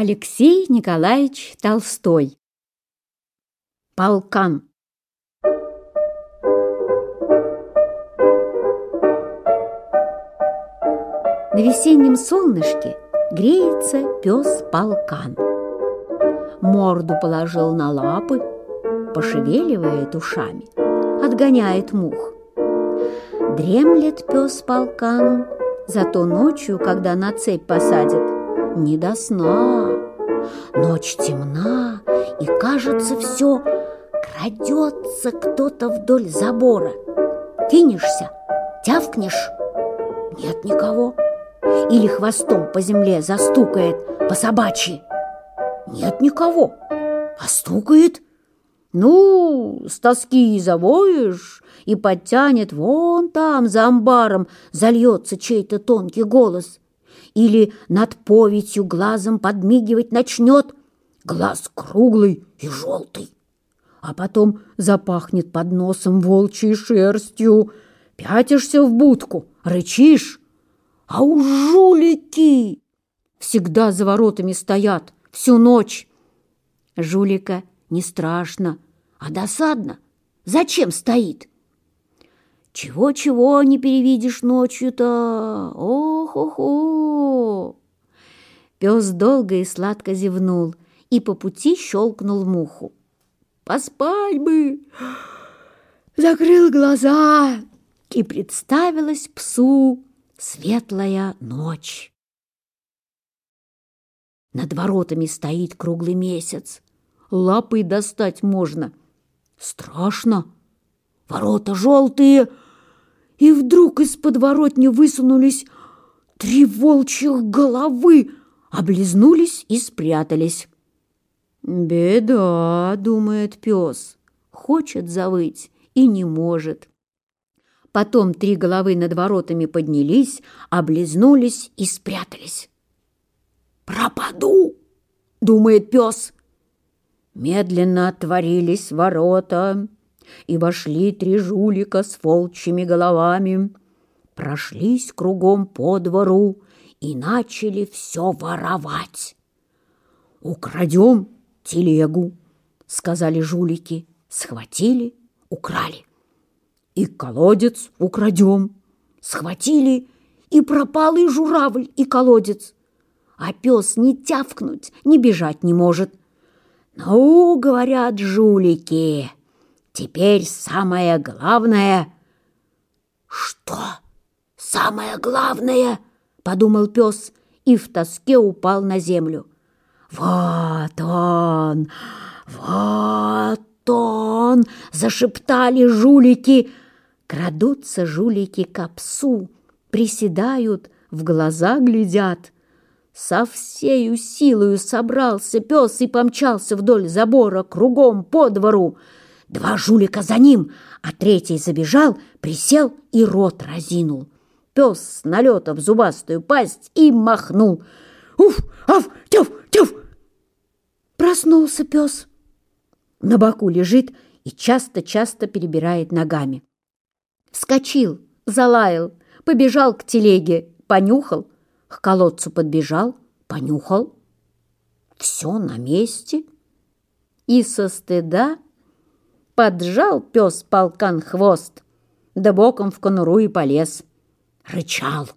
Алексей Николаевич Толстой. Полкан. На весеннем солнышке греется пес полкан. Морду положил на лапы, пошевеливает ушами, отгоняет мух. Дремлет пес полкан, зато ночью, когда на цепь посадит не до сна. Ночь темна, и кажется все, крадется кто-то вдоль забора. Кинешься, тявкнешь, нет никого. Или хвостом по земле застукает по собачьи. Нет никого, а стукает. Ну, с тоски завоешь, и подтянет вон там за амбаром, зальется чей-то тонкий голос — или над повитью глазом подмигивать начнет. Глаз круглый и желтый. А потом запахнет под носом волчьей шерстью. Пятишься в будку, рычишь. А у жулики всегда за воротами стоят всю ночь. Жулика не страшно, а досадно. Зачем стоит? Чего-чего не перевидишь ночью-то? Ох-ох-ох!» Пес долго и сладко зевнул и по пути щелкнул муху. «Поспать бы!» Закрыл глаза, и представилась псу светлая ночь. Над воротами стоит круглый месяц. Лапы достать можно. Страшно. Ворота желтые, и вдруг из-под воротни высунулись три волчьих головы, облизнулись и спрятались. «Беда», — думает пес, — хочет завыть и не может. Потом три головы над воротами поднялись, облизнулись и спрятались. «Пропаду!» — думает пес. Медленно отворились ворота, и вошли три жулика с волчьими головами, прошлись кругом по двору и начали все воровать. «Украдем телегу», — сказали жулики, схватили, украли. «И колодец украдем», схватили, и пропал и журавль, и колодец. А пес ни тявкнуть, ни бежать не может. «Ну, — говорят жулики, Теперь самое главное... Что? Самое главное? Подумал пес и в тоске упал на землю. Вот он! Вот он! Зашептали жулики. Крадутся жулики к псу, приседают, в глаза глядят. Со всею силою собрался пес и помчался вдоль забора, кругом по двору. Два жулика за ним, а третий забежал, присел и рот разинул. Пес с налета в зубастую пасть и махнул. Уф, аф, тяф, тяф! Проснулся пес. На боку лежит и часто-часто перебирает ногами. Скочил, залаял, побежал к телеге, понюхал, к колодцу подбежал, понюхал. Все на месте. И со стыда Поджал пес полкан хвост, да боком в конуру и полез. Рычал,